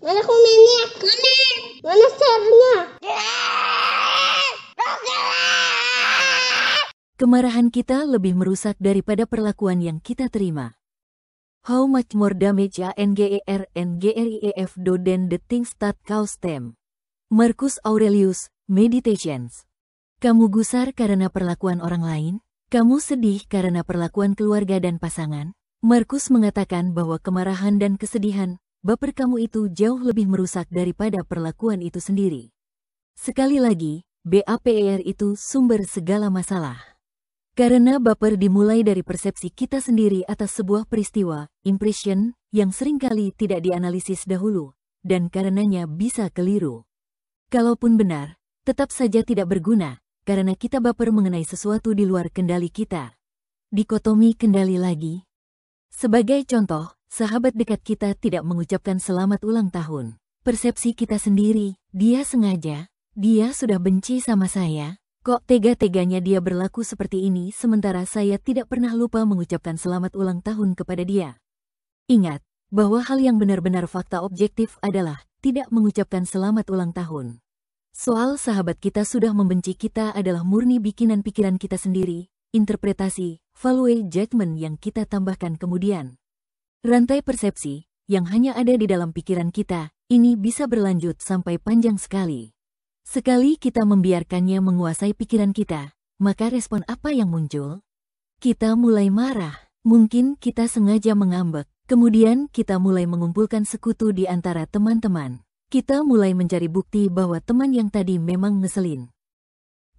Mana komennya? Mana? Mana share-nya? Kemarahan kita lebih merusak daripada perlakuan yang kita terima. How much more damage a NGER and GRIEF do than the things that cause them? Marcus Aurelius, Meditations. Kamu gusar karena perlakuan orang lain? Kamu sedih karena perlakuan keluarga dan pasangan? Markus mengatakan bahwa kemarahan dan kesedihan, baper kamu itu jauh lebih merusak daripada perlakuan itu sendiri. Sekali lagi, BAPER itu sumber segala masalah. Karena baper dimulai dari persepsi kita sendiri atas sebuah peristiwa, impression, yang sering kali tidak dianalisis dahulu, dan karenanya bisa keliru. Kalaupun benar, tetap saja tidak berguna, karena kita baper mengenai sesuatu di luar kendali kita. Dikotomi kendali lagi. Sebagai contoh, sahabat dekat kita tidak mengucapkan selamat ulang tahun. Persepsi kita sendiri, dia sengaja, dia sudah benci sama saya, Kok tega-teganya dia berlaku seperti ini sementara saya tidak pernah lupa mengucapkan selamat ulang tahun kepada dia. Ingat, bahwa hal yang benar-benar fakta objektif adalah tidak mengucapkan selamat ulang tahun. Soal sahabat kita sudah membenci kita adalah murni bikinan pikiran kita sendiri, interpretasi, value judgment yang kita tambahkan kemudian. Rantai persepsi, yang hanya ada di dalam pikiran kita, ini bisa berlanjut sampai panjang sekali. Sekali kita membiarkannya menguasai pikiran kita, maka respon apa yang muncul? Kita mulai marah, mungkin kita sengaja mengambek, kemudian kita mulai mengumpulkan sekutu di antara teman-teman. Kita mulai mencari bukti bahwa teman yang tadi memang ngeselin.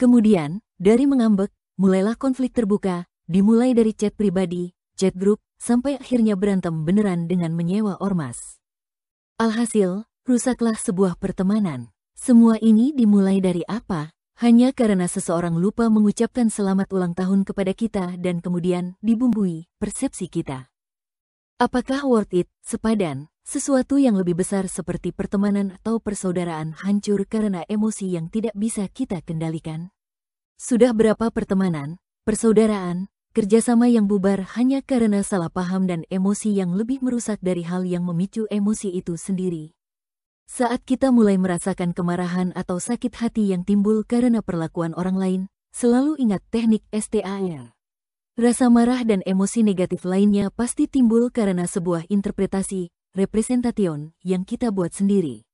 Kemudian, dari mengambek, mulailah konflik terbuka, dimulai dari chat pribadi, chat grup, sampai akhirnya berantem beneran dengan menyewa ormas. Alhasil, rusaklah sebuah pertemanan. Semua ini dimulai dari apa? Hanya karena seseorang lupa mengucapkan selamat ulang tahun kepada kita dan kemudian dibumbui persepsi kita. Apakah worth it, sepadan, sesuatu yang lebih besar seperti pertemanan atau persaudaraan hancur karena emosi yang tidak bisa kita kendalikan? Sudah berapa pertemanan, persaudaraan, kerjasama yang bubar hanya karena salah paham dan emosi yang lebih merusak dari hal yang memicu emosi itu sendiri? Saat kita mulai merasakan kemarahan atau sakit hati yang timbul karena perlakuan orang lain, selalu ingat teknik STAR. Rasa marah dan emosi negatif lainnya pasti timbul karena sebuah interpretasi, representation, yang kita buat sendiri.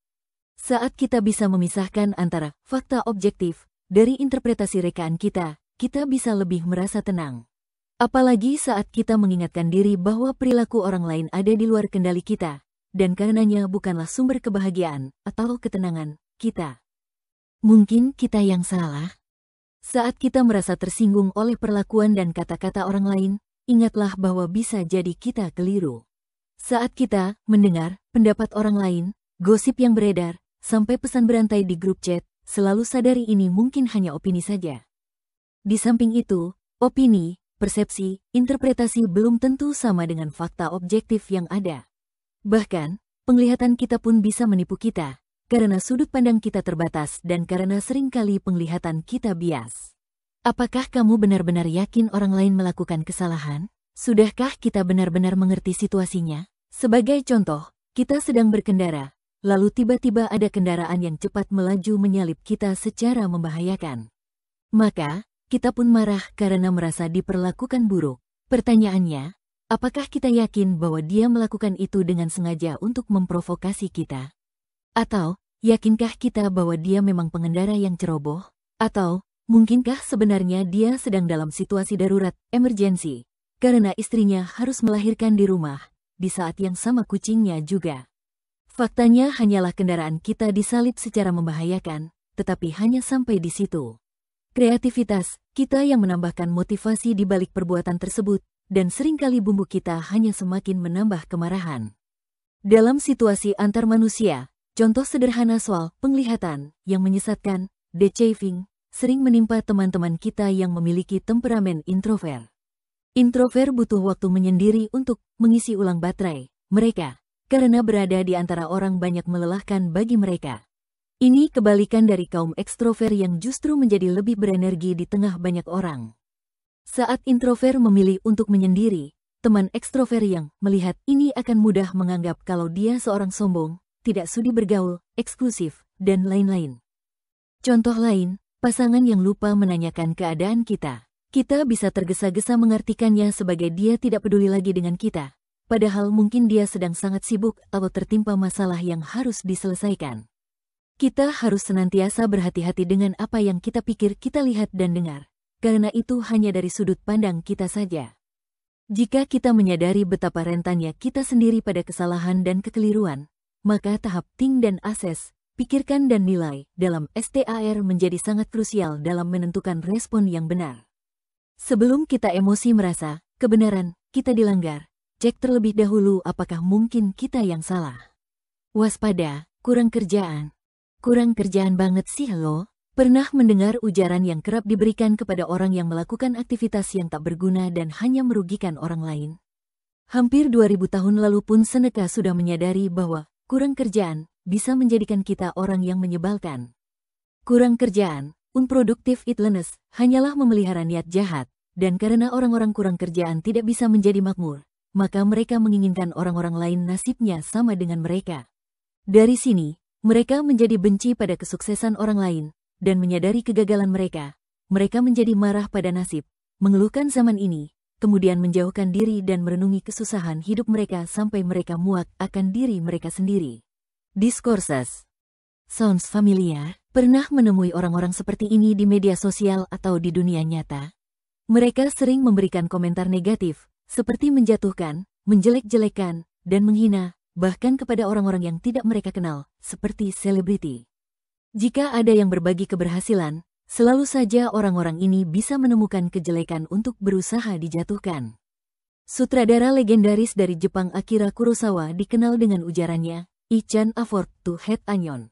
Saat kita bisa memisahkan antara fakta objektif dari interpretasi rekaan kita, kita bisa lebih merasa tenang. Apalagi saat kita mengingatkan diri bahwa perilaku orang lain ada di luar kendali kita, dan karenanya bukanlah sumber kebahagiaan atau ketenangan kita. Mungkin kita yang salah. Saat kita merasa tersinggung oleh perlakuan dan kata-kata orang lain, ingatlah bahwa bisa jadi kita keliru. Saat kita mendengar pendapat orang lain, gosip yang beredar, sampai pesan berantai di grup chat, selalu sadari ini mungkin hanya opini saja. Di samping itu, opini, persepsi, interpretasi belum tentu sama dengan fakta objektif yang ada. Bahkan, penglihatan kita pun bisa menipu kita, karena sudut pandang kita terbatas dan karena sering kali penglihatan kita bias. Apakah kamu benar-benar yakin orang lain melakukan kesalahan? Sudahkah kita benar-benar mengerti situasinya? Sebagai contoh, kita sedang berkendara, lalu tiba-tiba ada kendaraan yang cepat melaju menyalip kita secara membahayakan. Maka, kita pun marah karena merasa diperlakukan buruk. Pertanyaannya, Apakah kita yakin bahwa dia melakukan itu dengan sengaja untuk memprovokasi kita? Atau, yakinkah kita bahwa dia memang pengendara yang ceroboh? Atau, mungkinkah sebenarnya dia sedang dalam situasi darurat, emergensi, karena istrinya harus melahirkan di rumah, di saat yang sama kucingnya juga? Faktanya hanyalah kendaraan kita disalip secara membahayakan, tetapi hanya sampai di situ. Kreativitas, kita yang menambahkan motivasi di balik perbuatan tersebut, dan sering kali bumbu kita hanya semakin menambah kemarahan. Dalam situasi antar manusia, contoh sederhana soal penglihatan yang menyesatkan, deceiving, sering menimpa teman-teman kita yang memiliki temperamen introvert. Introvert butuh waktu menyendiri untuk mengisi ulang baterai mereka, karena berada di antara orang banyak melelahkan bagi mereka. Ini kebalikan dari kaum ekstrovert yang justru menjadi lebih berenergi di tengah banyak orang. Saat introvert memilih untuk menyendiri, teman ekstrovert yang melihat ini akan mudah menganggap kalau dia seorang sombong, tidak sudi bergaul, eksklusif, dan lain-lain. Contoh lain, pasangan yang lupa menanyakan keadaan kita. Kita bisa tergesa-gesa mengartikannya sebagai dia tidak peduli lagi dengan kita, padahal mungkin dia sedang sangat sibuk atau tertimpa masalah yang harus diselesaikan. Kita harus senantiasa berhati-hati dengan apa yang kita pikir kita lihat dan dengar, karena itu hanya dari sudut pandang kita saja. Jika kita menyadari betapa rentannya kita sendiri pada kesalahan dan kekeliruan, maka tahap ting dan ases, pikirkan dan nilai dalam STAR menjadi sangat krusial dalam menentukan respon yang benar. Sebelum kita emosi merasa kebenaran kita dilanggar, cek terlebih dahulu apakah mungkin kita yang salah. Waspada, kurang kerjaan. Kurang kerjaan banget sih lo. Pernah mendengar ujaran yang kerap diberikan kepada orang yang melakukan aktivitas yang tak berguna dan hanya merugikan orang lain? Hampir 2000 tahun lalu pun Seneca sudah menyadari bahwa kurang kerjaan bisa menjadikan kita orang yang menyebalkan. Kurang kerjaan, unproductive idleness, hanyalah memelihara niat jahat, dan karena orang-orang kurang kerjaan tidak bisa menjadi makmur, maka mereka menginginkan orang-orang lain nasibnya sama dengan mereka. Dari sini, mereka menjadi benci pada kesuksesan orang lain, dan menyadari kegagalan mereka, mereka menjadi marah pada nasib, mengeluhkan zaman ini, kemudian menjauhkan diri dan merenungi kesusahan hidup mereka sampai mereka muak akan diri mereka sendiri. Discourses Sounds familiar? Pernah menemui orang-orang seperti ini di media sosial atau di dunia nyata? Mereka sering memberikan komentar negatif, seperti menjatuhkan, menjelek-jelekan, dan menghina, bahkan kepada orang-orang yang tidak mereka kenal, seperti selebriti. Jika ada yang berbagi keberhasilan, selalu saja orang-orang ini bisa menemukan kejelekan untuk berusaha dijatuhkan. Sutradara legendaris dari Jepang Akira Kurosawa dikenal dengan ujarannya, I can afford to hate onion.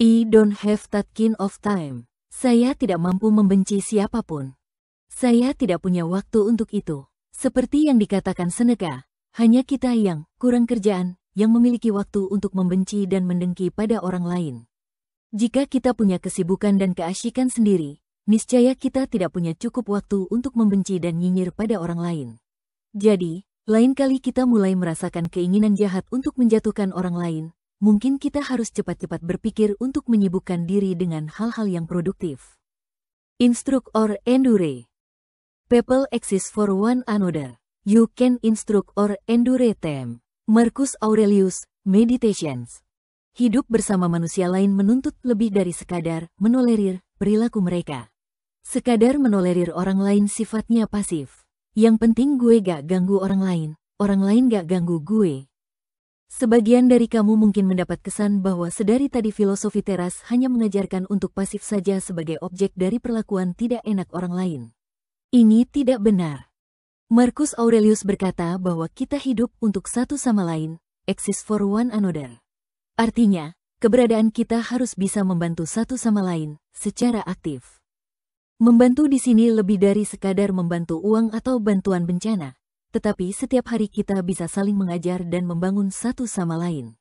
I don't have that kind of time. Saya tidak mampu membenci siapa pun. Saya tidak punya waktu untuk itu. Seperti yang dikatakan Seneca, hanya kita yang kurang kerjaan, yang memiliki waktu untuk membenci dan mendengki pada orang lain. Jika kita punya kesibukan dan keasyikan sendiri, niscaya kita tidak punya cukup waktu untuk membenci dan nyinyir pada orang lain. Jadi, lain kali kita mulai merasakan keinginan jahat untuk menjatuhkan orang lain, mungkin kita harus cepat-cepat berpikir untuk menyibukkan diri dengan hal-hal yang produktif. Instruct or endure. People exist for one another. You can instruct or endure them. Marcus Aurelius, Meditations hidup bersama manusia lain menuntut lebih dari sekadar menolerir perilaku mereka. Sekadar menolerir orang lain sifatnya pasif. Yang penting gue gak ganggu orang lain, orang lain gak ganggu gue. Sebagian dari kamu mungkin mendapat kesan bahwa sedari tadi filosofi teras hanya mengajarkan untuk pasif saja sebagai objek dari perlakuan tidak enak orang lain. Ini tidak benar. Marcus Aurelius berkata bahwa kita hidup untuk satu sama lain, exist for one another. Artinya, keberadaan kita harus bisa membantu satu sama lain secara aktif. Membantu di sini lebih dari sekadar membantu uang atau bantuan bencana, tetapi setiap hari kita bisa saling mengajar dan membangun satu sama lain.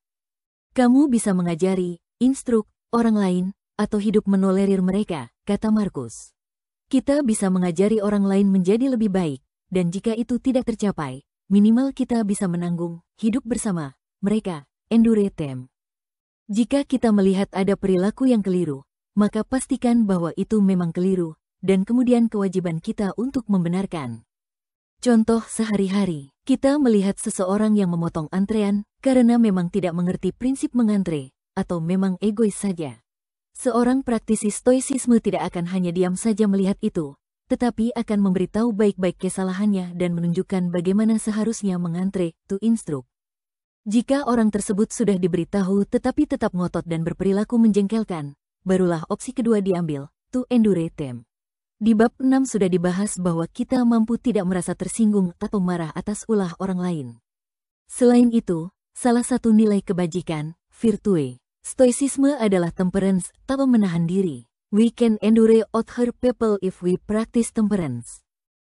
Kamu bisa mengajari, instruk, orang lain, atau hidup menolerir mereka, kata Markus. Kita bisa mengajari orang lain menjadi lebih baik, dan jika itu tidak tercapai, minimal kita bisa menanggung, hidup bersama, mereka, endure them. Jika kita melihat ada perilaku yang keliru, maka pastikan bahwa itu memang keliru, dan kemudian kewajiban kita untuk membenarkan. Contoh sehari-hari, kita melihat seseorang yang memotong antrean karena memang tidak mengerti prinsip mengantre, atau memang egois saja. Seorang praktisi stoicisme tidak akan hanya diam saja melihat itu, tetapi akan memberitahu baik-baik kesalahannya dan menunjukkan bagaimana seharusnya mengantre, to instruct. Jika orang tersebut sudah diberitahu tetapi tetap ngotot dan berperilaku menjengkelkan, barulah opsi kedua diambil, to endure them. Di bab 6 sudah dibahas bahwa kita mampu tidak merasa tersinggung atau marah atas ulah orang lain. Selain itu, salah satu nilai kebajikan, virtue, stoicisme adalah temperance, tak menahan diri. We can endure other people if we practice temperance.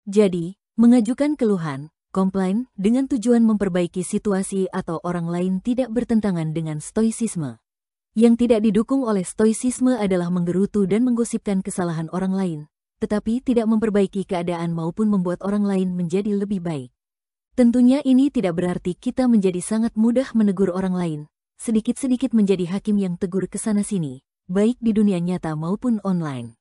Jadi, mengajukan keluhan, komplain dengan tujuan memperbaiki situasi atau orang lain tidak bertentangan dengan stoicisme. Yang tidak didukung oleh stoicisme adalah menggerutu dan menggosipkan kesalahan orang lain, tetapi tidak memperbaiki keadaan maupun membuat orang lain menjadi lebih baik. Tentunya ini tidak berarti kita menjadi sangat mudah menegur orang lain, sedikit-sedikit menjadi hakim yang tegur ke sana-sini, baik di dunia nyata maupun online.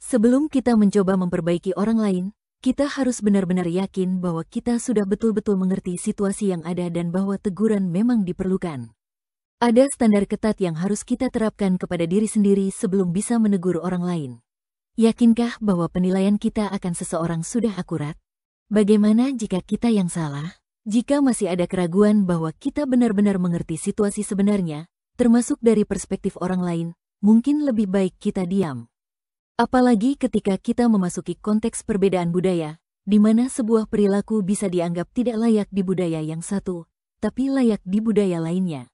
Sebelum kita mencoba memperbaiki orang lain, kita harus benar-benar yakin bahwa kita sudah betul-betul mengerti situasi yang ada dan bahwa teguran memang diperlukan. Ada standar ketat yang harus kita terapkan kepada diri sendiri sebelum bisa menegur orang lain. Yakinkah bahwa penilaian kita akan seseorang sudah akurat? Bagaimana jika kita yang salah? Jika masih ada keraguan bahwa kita benar-benar mengerti situasi sebenarnya, termasuk dari perspektif orang lain, mungkin lebih baik kita diam. Apalagi ketika kita memasuki konteks perbedaan budaya, di mana sebuah perilaku bisa dianggap tidak layak di budaya yang satu, tapi layak di budaya lainnya.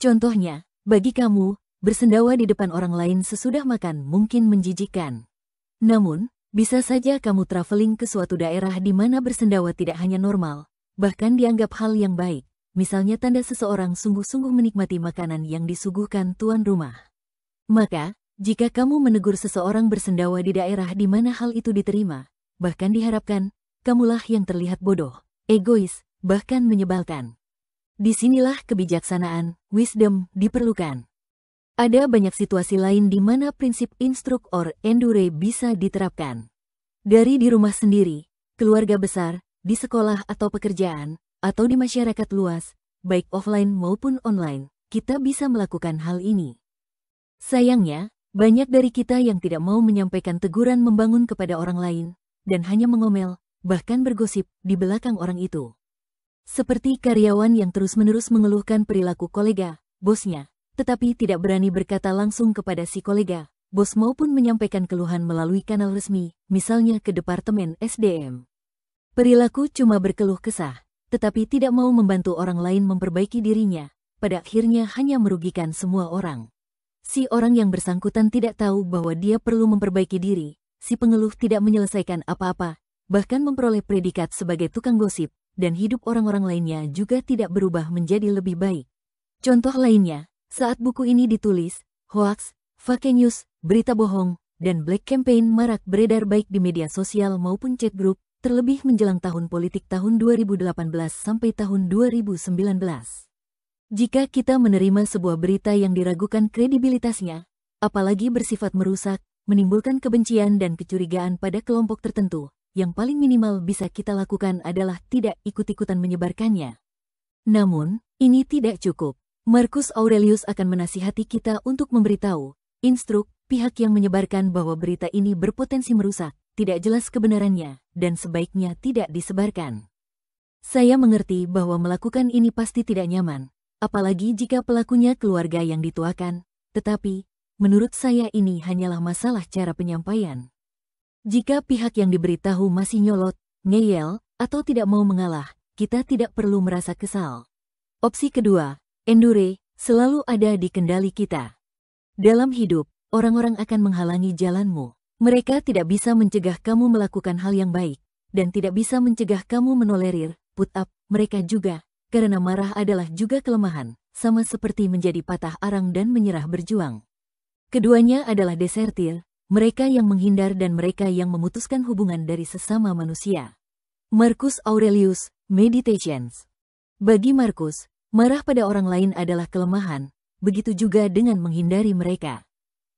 Contohnya, bagi kamu, bersendawa di depan orang lain sesudah makan mungkin menjijikan. Namun, bisa saja kamu traveling ke suatu daerah di mana bersendawa tidak hanya normal, bahkan dianggap hal yang baik, misalnya tanda seseorang sungguh-sungguh menikmati makanan yang disuguhkan tuan rumah. Maka, jika kamu menegur seseorang bersendawa di daerah di mana hal itu diterima, bahkan diharapkan, kamulah yang terlihat bodoh, egois, bahkan menyebalkan. Di sinilah kebijaksanaan, wisdom, diperlukan. Ada banyak situasi lain di mana prinsip instruk or endure bisa diterapkan. Dari di rumah sendiri, keluarga besar, di sekolah atau pekerjaan, atau di masyarakat luas, baik offline maupun online, kita bisa melakukan hal ini. Sayangnya, banyak dari kita yang tidak mau menyampaikan teguran membangun kepada orang lain, dan hanya mengomel, bahkan bergosip, di belakang orang itu. Seperti karyawan yang terus-menerus mengeluhkan perilaku kolega, bosnya, tetapi tidak berani berkata langsung kepada si kolega, bos maupun menyampaikan keluhan melalui kanal resmi, misalnya ke Departemen SDM. Perilaku cuma berkeluh kesah, tetapi tidak mau membantu orang lain memperbaiki dirinya, pada akhirnya hanya merugikan semua orang. Si orang yang bersangkutan tidak tahu bahwa dia perlu memperbaiki diri, si pengeluh tidak menyelesaikan apa-apa, bahkan memperoleh predikat sebagai tukang gosip, dan hidup orang-orang lainnya juga tidak berubah menjadi lebih baik. Contoh lainnya, saat buku ini ditulis, hoax, fake news, berita bohong, dan black campaign marak beredar baik di media sosial maupun chat group, terlebih menjelang tahun politik tahun 2018 sampai tahun 2019. Jika kita menerima sebuah berita yang diragukan kredibilitasnya, apalagi bersifat merusak, menimbulkan kebencian dan kecurigaan pada kelompok tertentu, yang paling minimal bisa kita lakukan adalah tidak ikut-ikutan menyebarkannya. Namun, ini tidak cukup. Marcus Aurelius akan menasihati kita untuk memberitahu, instruk, pihak yang menyebarkan bahwa berita ini berpotensi merusak, tidak jelas kebenarannya, dan sebaiknya tidak disebarkan. Saya mengerti bahwa melakukan ini pasti tidak nyaman, apalagi jika pelakunya keluarga yang dituakan, tetapi, menurut saya ini hanyalah masalah cara penyampaian. Jika pihak yang diberitahu masih nyolot, ngeyel, atau tidak mau mengalah, kita tidak perlu merasa kesal. Opsi kedua, endure, selalu ada di kendali kita. Dalam hidup, orang-orang akan menghalangi jalanmu. Mereka tidak bisa mencegah kamu melakukan hal yang baik, dan tidak bisa mencegah kamu menolerir, put up, mereka juga, karena marah adalah juga kelemahan, sama seperti menjadi patah arang dan menyerah berjuang. Keduanya adalah desertir, mereka yang menghindar dan mereka yang memutuskan hubungan dari sesama manusia. Marcus Aurelius, Meditations Bagi Marcus, marah pada orang lain adalah kelemahan, begitu juga dengan menghindari mereka.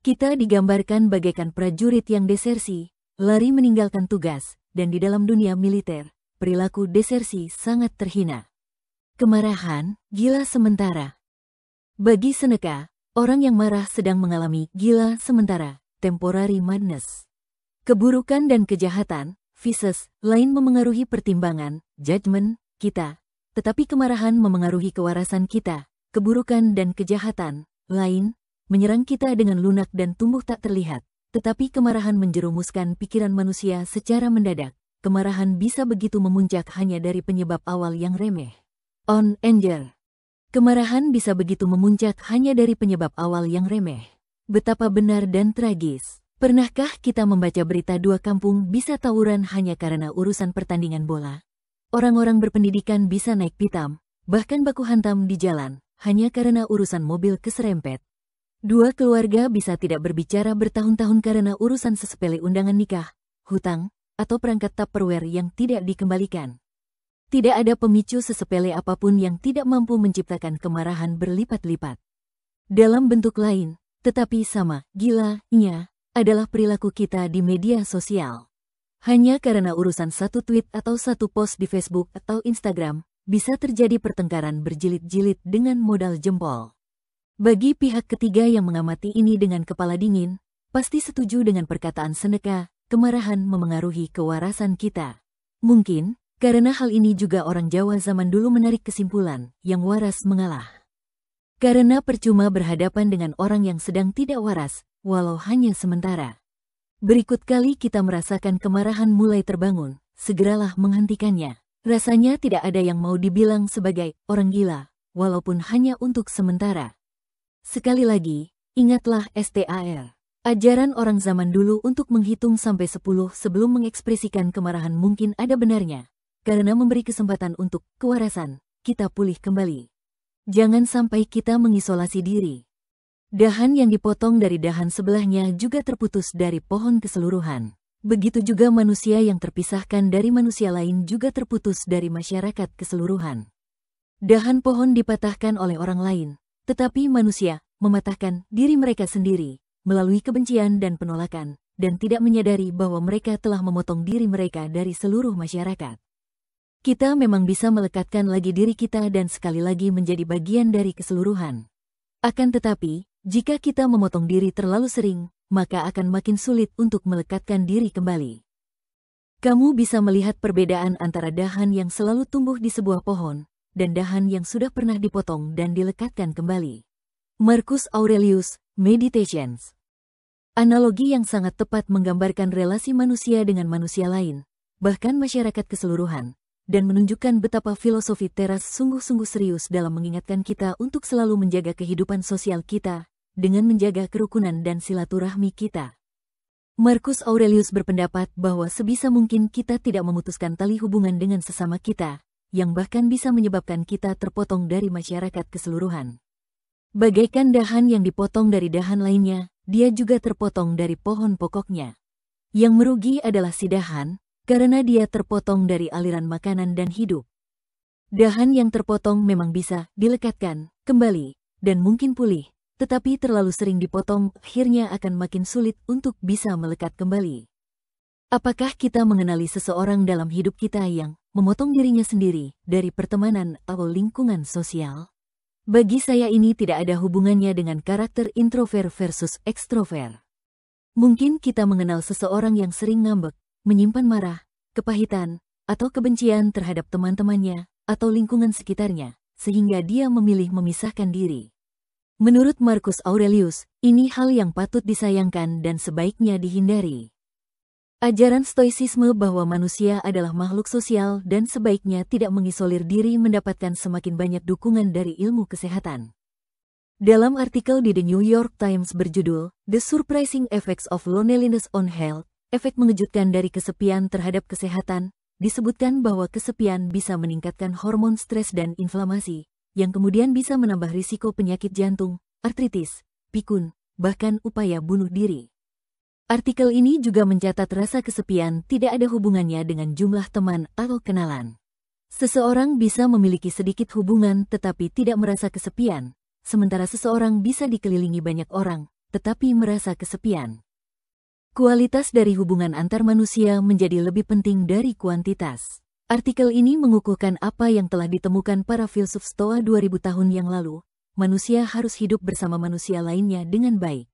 Kita digambarkan bagaikan prajurit yang desersi, lari meninggalkan tugas, dan di dalam dunia militer, perilaku desersi sangat terhina. Kemarahan, gila sementara. Bagi Seneca, orang yang marah sedang mengalami gila sementara, temporary madness. Keburukan dan kejahatan, vices, lain memengaruhi pertimbangan, judgment, kita. Tetapi kemarahan memengaruhi kewarasan kita, keburukan dan kejahatan, lain, menyerang kita dengan lunak dan tumbuh tak terlihat. Tetapi kemarahan menjerumuskan pikiran manusia secara mendadak. Kemarahan bisa begitu memuncak hanya dari penyebab awal yang remeh. On anger. Kemarahan bisa begitu memuncak hanya dari penyebab awal yang remeh. Betapa benar dan tragis. Pernahkah kita membaca berita dua kampung bisa tawuran hanya karena urusan pertandingan bola? Orang-orang berpendidikan bisa naik pitam, bahkan baku hantam di jalan, hanya karena urusan mobil keserempet. Dua keluarga bisa tidak berbicara bertahun-tahun karena urusan sesepele undangan nikah, hutang, atau perangkat tupperware yang tidak dikembalikan. Tidak ada pemicu sesepele apa pun yang tidak mampu menciptakan kemarahan berlipat-lipat. Dalam bentuk lain, tetapi sama, gilanya, adalah perilaku kita di media sosial. Hanya karena urusan satu tweet atau satu post di Facebook atau Instagram, bisa terjadi pertengkaran berjilid-jilid dengan modal jempol. Bagi pihak ketiga yang mengamati ini dengan kepala dingin, pasti setuju dengan perkataan Seneca, kemarahan memengaruhi kewarasan kita. Mungkin, karena hal ini juga orang Jawa zaman dulu menarik kesimpulan, yang waras mengalah. Karena percuma berhadapan dengan orang yang sedang tidak waras, walau hanya sementara. Berikut kali kita merasakan kemarahan mulai terbangun, segeralah menghentikannya. Rasanya tidak ada yang mau dibilang sebagai orang gila, walaupun hanya untuk sementara. Sekali lagi, ingatlah STAR. Ajaran orang zaman dulu untuk menghitung sampai 10 sebelum mengekspresikan kemarahan mungkin ada benarnya karena memberi kesempatan untuk kewarasan, kita pulih kembali. Jangan sampai kita mengisolasi diri. Dahan yang dipotong dari dahan sebelahnya juga terputus dari pohon keseluruhan. Begitu juga manusia yang terpisahkan dari manusia lain juga terputus dari masyarakat keseluruhan. Dahan pohon dipatahkan oleh orang lain, tetapi manusia mematahkan diri mereka sendiri melalui kebencian dan penolakan, dan tidak menyadari bahwa mereka telah memotong diri mereka dari seluruh masyarakat. Kita memang bisa melekatkan lagi diri kita dan sekali lagi menjadi bagian dari keseluruhan. Akan tetapi, jika kita memotong diri terlalu sering, maka akan makin sulit untuk melekatkan diri kembali. Kamu bisa melihat perbedaan antara dahan yang selalu tumbuh di sebuah pohon dan dahan yang sudah pernah dipotong dan dilekatkan kembali. Marcus Aurelius, Meditations Analogi yang sangat tepat menggambarkan relasi manusia dengan manusia lain, bahkan masyarakat keseluruhan, dan menunjukkan betapa filosofi teras sungguh-sungguh serius dalam mengingatkan kita untuk selalu menjaga kehidupan sosial kita dengan menjaga kerukunan dan silaturahmi kita. Marcus Aurelius berpendapat bahwa sebisa mungkin kita tidak memutuskan tali hubungan dengan sesama kita, yang bahkan bisa menyebabkan kita terpotong dari masyarakat keseluruhan. Bagaikan dahan yang dipotong dari dahan lainnya, dia juga terpotong dari pohon pokoknya. Yang merugi adalah si dahan, karena dia terpotong dari aliran makanan dan hidup. Dahan yang terpotong memang bisa dilekatkan, kembali, dan mungkin pulih, tetapi terlalu sering dipotong akhirnya akan makin sulit untuk bisa melekat kembali. Apakah kita mengenali seseorang dalam hidup kita yang memotong dirinya sendiri dari pertemanan atau lingkungan sosial? Bagi saya ini tidak ada hubungannya dengan karakter introvert versus ekstrovert. Mungkin kita mengenal seseorang yang sering ngambek, menyimpan marah, kepahitan, atau kebencian terhadap teman-temannya atau lingkungan sekitarnya, sehingga dia memilih memisahkan diri. Menurut Marcus Aurelius, ini hal yang patut disayangkan dan sebaiknya dihindari. Ajaran stoicisme bahwa manusia adalah makhluk sosial dan sebaiknya tidak mengisolir diri mendapatkan semakin banyak dukungan dari ilmu kesehatan. Dalam artikel di The New York Times berjudul The Surprising Effects of Loneliness on Health, efek mengejutkan dari kesepian terhadap kesehatan, disebutkan bahwa kesepian bisa meningkatkan hormon stres dan inflamasi, yang kemudian bisa menambah risiko penyakit jantung, artritis, pikun, bahkan upaya bunuh diri. Artikel ini juga mencatat rasa kesepian tidak ada hubungannya dengan jumlah teman atau kenalan. Seseorang bisa memiliki sedikit hubungan tetapi tidak merasa kesepian, sementara seseorang bisa dikelilingi banyak orang, tetapi merasa kesepian. Kualitas dari hubungan antar manusia menjadi lebih penting dari kuantitas. Artikel ini mengukuhkan apa yang telah ditemukan para filsuf Stoa 2000 tahun yang lalu. Manusia harus hidup bersama manusia lainnya dengan baik.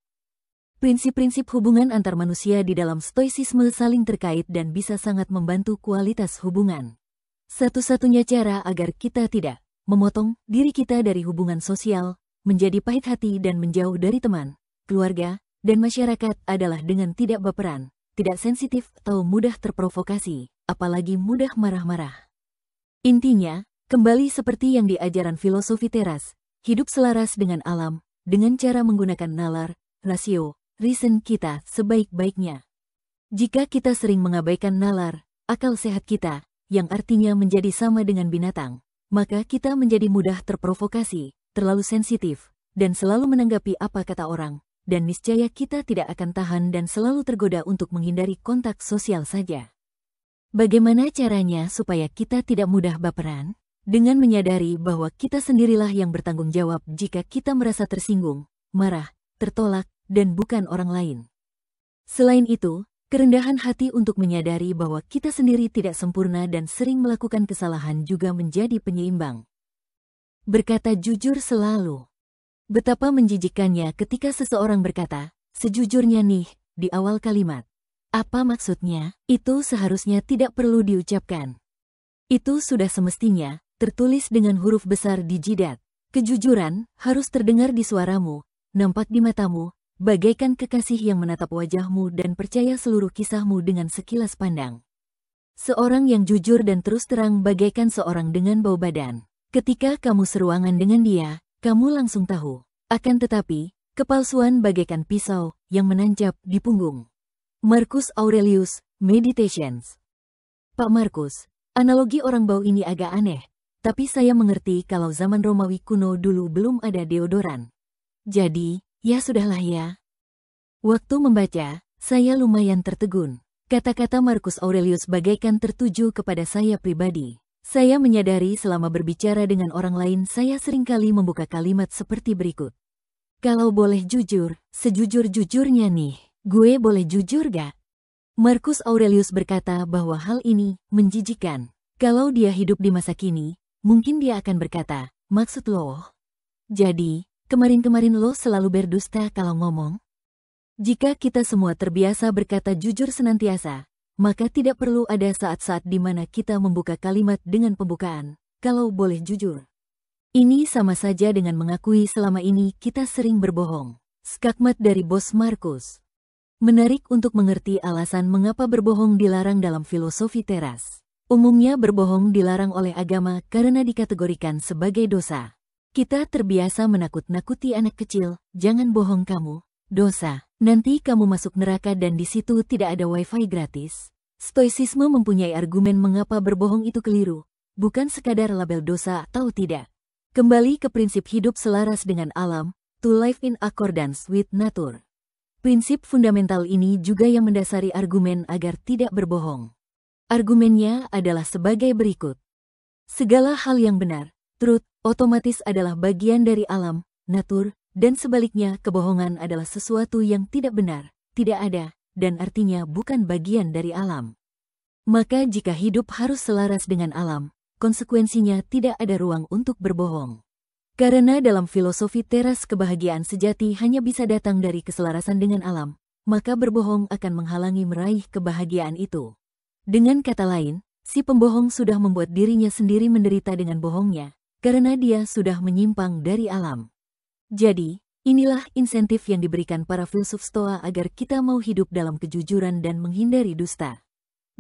Prinsip-prinsip hubungan antar manusia di dalam stoicisme saling terkait dan bisa sangat membantu kualitas hubungan. Satu-satunya cara agar kita tidak memotong diri kita dari hubungan sosial, menjadi pahit hati dan menjauh dari teman, keluarga, dan masyarakat adalah dengan tidak baperan, tidak sensitif atau mudah terprovokasi, apalagi mudah marah-marah. Intinya, kembali seperti yang diajaran filosofi teras, hidup selaras dengan alam, dengan cara menggunakan nalar, rasio, reason kita sebaik-baiknya. Jika kita sering mengabaikan nalar, akal sehat kita, yang artinya menjadi sama dengan binatang, maka kita menjadi mudah terprovokasi, terlalu sensitif, dan selalu menanggapi apa kata orang, dan niscaya kita tidak akan tahan dan selalu tergoda untuk menghindari kontak sosial saja. Bagaimana caranya supaya kita tidak mudah baperan? Dengan menyadari bahwa kita sendirilah yang bertanggung jawab jika kita merasa tersinggung, marah, tertolak, dan bukan orang lain. Selain itu, kerendahan hati untuk menyadari bahwa kita sendiri tidak sempurna dan sering melakukan kesalahan juga menjadi penyeimbang. Berkata jujur selalu. Betapa menjijikannya ketika seseorang berkata, sejujurnya nih, di awal kalimat. Apa maksudnya? Itu seharusnya tidak perlu diucapkan. Itu sudah semestinya, tertulis dengan huruf besar di jidat. Kejujuran harus terdengar di suaramu, nampak di matamu, bagaikan kekasih yang menatap wajahmu dan percaya seluruh kisahmu dengan sekilas pandang. Seorang yang jujur dan terus terang bagaikan seorang dengan bau badan. Ketika kamu seruangan dengan dia, kamu langsung tahu. Akan tetapi, kepalsuan bagaikan pisau yang menancap di punggung. Marcus Aurelius, Meditations. Pak Marcus, analogi orang bau ini agak aneh, tapi saya mengerti kalau zaman Romawi kuno dulu belum ada deodoran. Jadi, ya sudahlah ya. Waktu membaca, saya lumayan tertegun. Kata-kata Marcus Aurelius bagaikan tertuju kepada saya pribadi. Saya menyadari selama berbicara dengan orang lain saya sering kali membuka kalimat seperti berikut. Kalau boleh jujur, sejujur-jujurnya nih. Gue boleh jujur gak? Marcus Aurelius berkata bahwa hal ini menjijikan. Kalau dia hidup di masa kini, mungkin dia akan berkata, maksud lo. Jadi, kemarin-kemarin lo selalu berdusta kalau ngomong. Jika kita semua terbiasa berkata jujur senantiasa, maka tidak perlu ada saat-saat di mana kita membuka kalimat dengan pembukaan, kalau boleh jujur. Ini sama saja dengan mengakui selama ini kita sering berbohong. Skakmat dari Bos Markus. Menarik untuk mengerti alasan mengapa berbohong dilarang dalam filosofi teras. Umumnya berbohong dilarang oleh agama karena dikategorikan sebagai dosa. Kita terbiasa menakut-nakuti anak kecil, jangan bohong kamu, dosa. Nanti kamu masuk neraka dan di situ tidak ada wifi gratis. Stoicisme mempunyai argumen mengapa berbohong itu keliru, bukan sekadar label dosa atau tidak. Kembali ke prinsip hidup selaras dengan alam, to live in accordance with nature. Prinsip fundamental ini juga yang mendasari argumen agar tidak berbohong. Argumennya adalah sebagai berikut. Segala hal yang benar, truth, otomatis adalah bagian dari alam, natur, dan sebaliknya kebohongan adalah sesuatu yang tidak benar, tidak ada, dan artinya bukan bagian dari alam. Maka jika hidup harus selaras dengan alam, konsekuensinya tidak ada ruang untuk berbohong. Karena dalam filosofi teras kebahagiaan sejati hanya bisa datang dari keselarasan dengan alam, maka berbohong akan menghalangi meraih kebahagiaan itu. Dengan kata lain, si pembohong sudah membuat dirinya sendiri menderita dengan bohongnya, karena dia sudah menyimpang dari alam. Jadi, inilah insentif yang diberikan para filsuf stoa agar kita mau hidup dalam kejujuran dan menghindari dusta.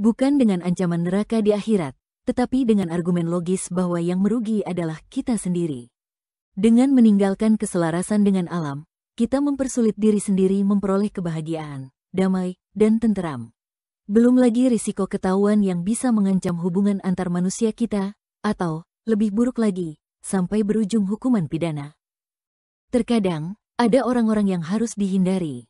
Bukan dengan ancaman neraka di akhirat, tetapi dengan argumen logis bahwa yang merugi adalah kita sendiri. Dengan meninggalkan keselarasan dengan alam, kita mempersulit diri sendiri memperoleh kebahagiaan, damai, dan tenteram. Belum lagi risiko ketahuan yang bisa mengancam hubungan antar manusia kita, atau, lebih buruk lagi, sampai berujung hukuman pidana. Terkadang, ada orang-orang yang harus dihindari.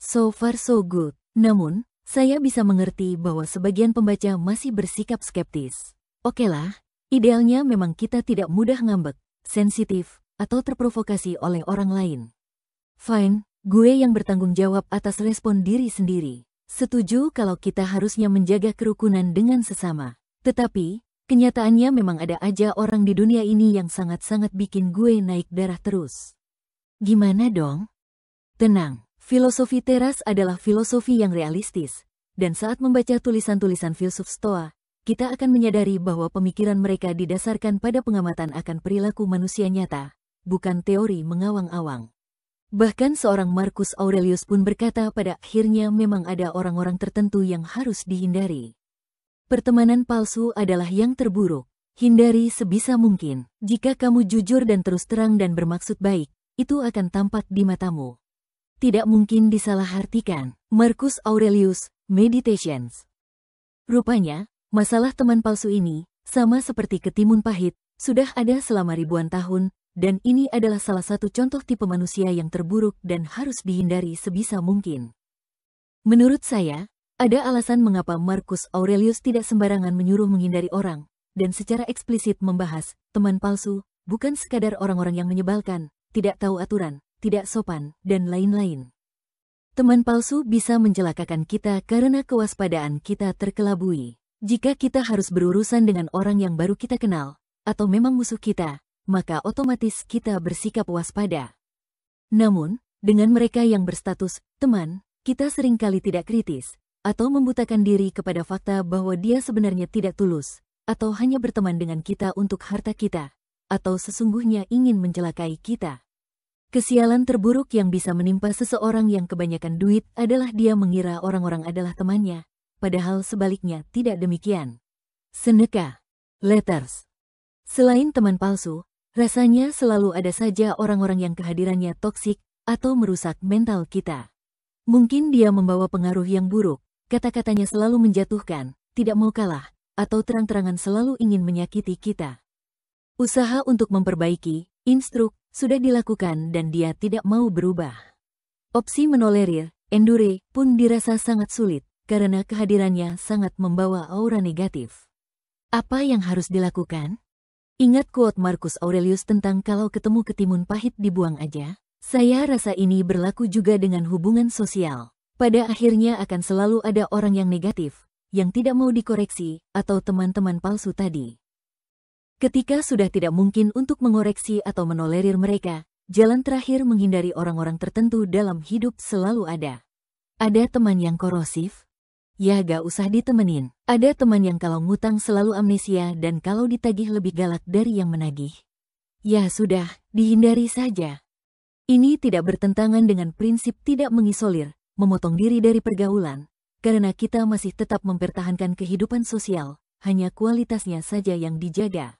So far so good, namun, saya bisa mengerti bahwa sebagian pembaca masih bersikap skeptis. Okelah, idealnya memang kita tidak mudah ngambek, sensitif, atau terprovokasi oleh orang lain. Fine, gue yang bertanggung jawab atas respon diri sendiri. Setuju kalau kita harusnya menjaga kerukunan dengan sesama. Tetapi, kenyataannya memang ada aja orang di dunia ini yang sangat-sangat bikin gue naik darah terus. Gimana dong? Tenang, filosofi teras adalah filosofi yang realistis, dan saat membaca tulisan-tulisan filsuf Stoa, kita akan menyadari bahwa pemikiran mereka didasarkan pada pengamatan akan perilaku manusia nyata, bukan teori mengawang-awang. Bahkan seorang Marcus Aurelius pun berkata pada akhirnya memang ada orang-orang tertentu yang harus dihindari. Pertemanan palsu adalah yang terburuk. Hindari sebisa mungkin. Jika kamu jujur dan terus terang dan bermaksud baik, itu akan tampak di matamu. Tidak mungkin disalahartikan. Marcus Aurelius, Meditations. Rupanya, Masalah teman palsu ini, sama seperti ketimun pahit, sudah ada selama ribuan tahun, dan ini adalah salah satu contoh tipe manusia yang terburuk dan harus dihindari sebisa mungkin. Menurut saya, Ada alasan mengapa Marcus Aurelius tidak sembarangan menyuruh menghindari orang, dan secara eksplisit membahas, teman palsu, bukan sekadar orang-orang yang menyebalkan, tidak tahu aturan, tidak sopan, dan lain-lain. Teman palsu bisa mencelakakan kita karena kewaspadaan kita terkelabui. Jika kita harus berurusan dengan orang yang baru kita kenal, atau memang musuh kita, maka otomatis kita bersikap waspada. Namun, dengan mereka yang berstatus teman, kita sering kali tidak kritis, atau membutakan diri kepada fakta bahwa dia sebenarnya tidak tulus, atau hanya berteman dengan kita untuk harta kita, atau sesungguhnya ingin mencelakai kita. Kesialan terburuk yang bisa menimpa seseorang yang kebanyakan duit adalah dia mengira orang-orang adalah temannya, padahal sebaliknya tidak demikian. Seneka. Letters. Selain teman palsu, rasanya selalu ada saja orang-orang yang kehadirannya toksik atau merusak mental kita. Mungkin dia membawa pengaruh yang buruk, kata-katanya selalu menjatuhkan, tidak mau kalah, atau terang-terangan selalu ingin menyakiti kita. Usaha untuk memperbaiki, instruk, sudah dilakukan dan dia tidak mau berubah. Opsi menolerir, endure, pun dirasa sangat sulit, karena kehadirannya sangat membawa aura negatif. Apa yang harus dilakukan? Ingat quote Marcus Aurelius tentang kalau ketemu ketimun pahit dibuang aja? Saya rasa ini berlaku juga dengan hubungan sosial. Pada akhirnya akan selalu ada orang yang negatif, yang tidak mau dikoreksi, atau teman-teman palsu tadi. Ketika sudah tidak mungkin untuk mengoreksi atau menolerir mereka, jalan terakhir menghindari orang-orang tertentu dalam hidup selalu ada. Ada teman yang korosif? Ya gak usah ditemenin. Ada teman yang kalau ngutang selalu amnesia dan kalau ditagih lebih galak dari yang menagih. Ya sudah, dihindari saja. Ini tidak bertentangan dengan prinsip tidak mengisolir, memotong diri dari pergaulan, karena kita masih tetap mempertahankan kehidupan sosial, hanya kualitasnya saja yang dijaga.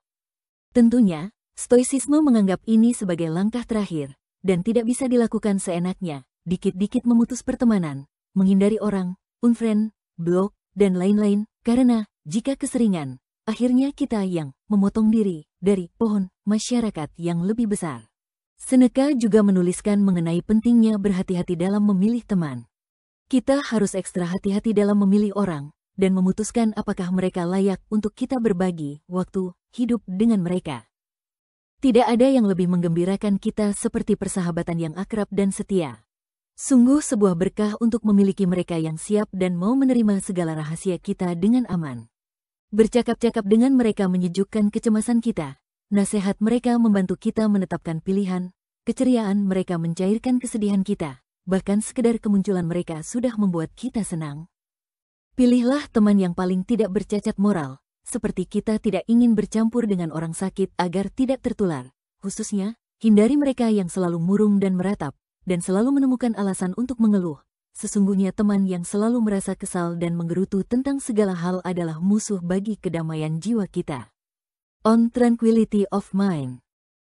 Tentunya, stoicisme menganggap ini sebagai langkah terakhir, dan tidak bisa dilakukan seenaknya, dikit-dikit memutus pertemanan, menghindari orang, unfriend, blog, dan lain-lain, karena, jika keseringan, akhirnya kita yang memotong diri dari pohon masyarakat yang lebih besar. Seneca juga menuliskan mengenai pentingnya berhati-hati dalam memilih teman. Kita harus ekstra hati-hati dalam memilih orang, dan memutuskan apakah mereka layak untuk kita berbagi waktu hidup dengan mereka. Tidak ada yang lebih menggembirakan kita seperti persahabatan yang akrab dan setia. Sungguh sebuah berkah untuk memiliki mereka yang siap dan mau menerima segala rahasia kita dengan aman. Bercakap-cakap dengan mereka menyejukkan kecemasan kita. Nasihat mereka membantu kita menetapkan pilihan, keceriaan mereka mencairkan kesedihan kita bahkan sekedar kemunculan mereka sudah membuat kita senang. Pilihlah teman yang paling tidak bercacat moral, seperti kita tidak ingin bercampur dengan orang sakit agar tidak tertular. Khususnya, hindari mereka yang selalu murung dan meratap, dan selalu menemukan alasan untuk mengeluh. Sesungguhnya teman yang selalu merasa kesal dan menggerutu tentang segala hal adalah musuh bagi kedamaian jiwa kita. On Tranquility of Mind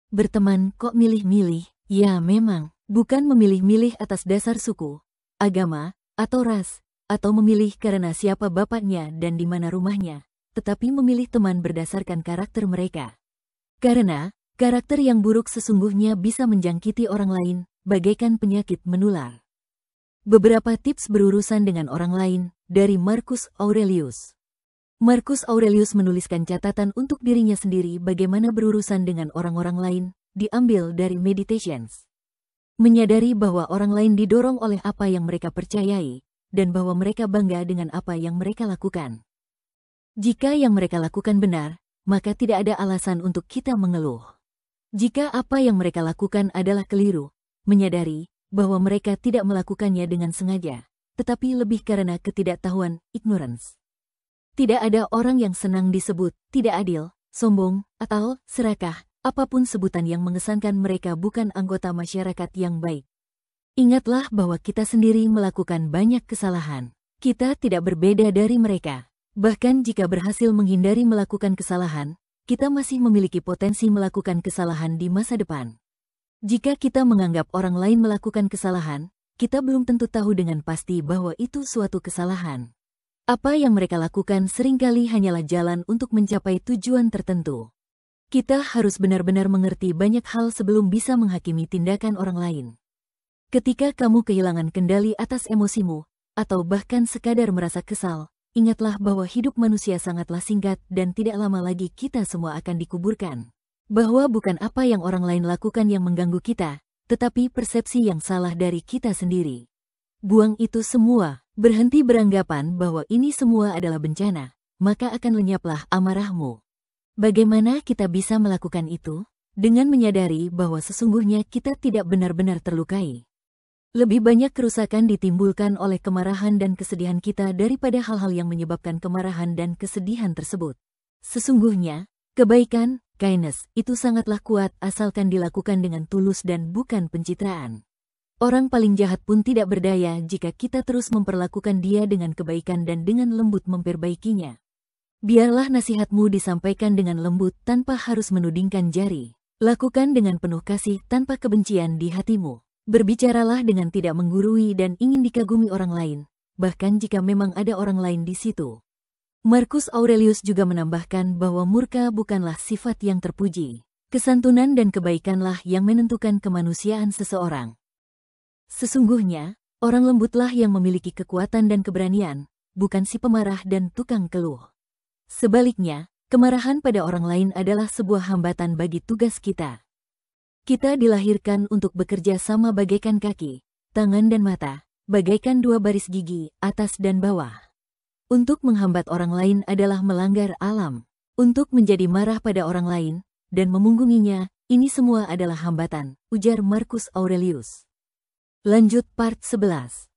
Berteman kok milih-milih? Ya memang, Bukan memilih-milih atas dasar suku, agama, atau ras, atau memilih karena siapa bapaknya dan di mana rumahnya, tetapi memilih teman berdasarkan karakter mereka. Karena, karakter yang buruk sesungguhnya bisa menjangkiti orang lain, bagaikan penyakit menular. Beberapa tips berurusan dengan orang lain, dari Marcus Aurelius. Marcus Aurelius menuliskan catatan untuk dirinya sendiri bagaimana berurusan dengan orang-orang lain, diambil dari Meditations menyadari bahwa orang lain didorong oleh apa yang mereka percayai, dan bahwa mereka bangga dengan apa yang mereka lakukan. Jika yang mereka lakukan benar, maka tidak ada alasan untuk kita mengeluh. Jika apa yang mereka lakukan adalah keliru, menyadari bahwa mereka tidak melakukannya dengan sengaja, tetapi lebih karena ketidaktahuan, ignorance. Tidak ada orang yang senang disebut tidak adil, sombong, atau serakah, apa pun sebutan yang mengesankan mereka bukan anggota masyarakat yang baik. Ingatlah bahwa kita sendiri melakukan banyak kesalahan. Kita tidak berbeda dari mereka. Bahkan jika berhasil menghindari melakukan kesalahan, kita masih memiliki potensi melakukan kesalahan di masa depan. Jika kita menganggap orang lain melakukan kesalahan, kita belum tentu tahu dengan pasti bahwa itu suatu kesalahan. Apa yang mereka lakukan sering kali hanyalah jalan untuk mencapai tujuan tertentu. Kita harus benar-benar mengerti banyak hal sebelum bisa menghakimi tindakan orang lain. Ketika kamu kehilangan kendali atas emosimu, atau bahkan sekadar merasa kesal, ingatlah bahwa hidup manusia sangatlah singkat dan tidak lama lagi kita semua akan dikuburkan. Bahwa bukan apa yang orang lain lakukan yang mengganggu kita, tetapi persepsi yang salah dari kita sendiri. Buang itu semua, berhenti beranggapan bahwa ini semua adalah bencana, maka akan lenyaplah amarahmu. Bagaimana kita bisa melakukan itu? Dengan menyadari bahwa sesungguhnya kita tidak benar-benar terlukai. Lebih banyak kerusakan ditimbulkan oleh kemarahan dan kesedihan kita daripada hal-hal yang menyebabkan kemarahan dan kesedihan tersebut. Sesungguhnya, kebaikan, kindness, itu sangatlah kuat asalkan dilakukan dengan tulus dan bukan pencitraan. Orang paling jahat pun tidak berdaya jika kita terus memperlakukan dia dengan kebaikan dan dengan lembut memperbaikinya. Biarlah nasihatmu disampaikan dengan lembut tanpa harus menudingkan jari. Lakukan dengan penuh kasih tanpa kebencian di hatimu. Berbicaralah dengan tidak menggurui dan ingin dikagumi orang lain, bahkan jika memang ada orang lain di situ. Marcus Aurelius juga menambahkan bahwa murka bukanlah sifat yang terpuji. Kesantunan dan kebaikanlah yang menentukan kemanusiaan seseorang. Sesungguhnya, orang lembutlah yang memiliki kekuatan dan keberanian, bukan si pemarah dan tukang keluh. Sebaliknya, kemarahan pada orang lain adalah sebuah hambatan bagi tugas kita. Kita dilahirkan untuk bekerja sama bagaikan kaki, tangan dan mata, bagaikan dua baris gigi, atas dan bawah. Untuk menghambat orang lain adalah melanggar alam. Untuk menjadi marah pada orang lain, dan memunggunginya, ini semua adalah hambatan, ujar Marcus Aurelius. Lanjut part 11.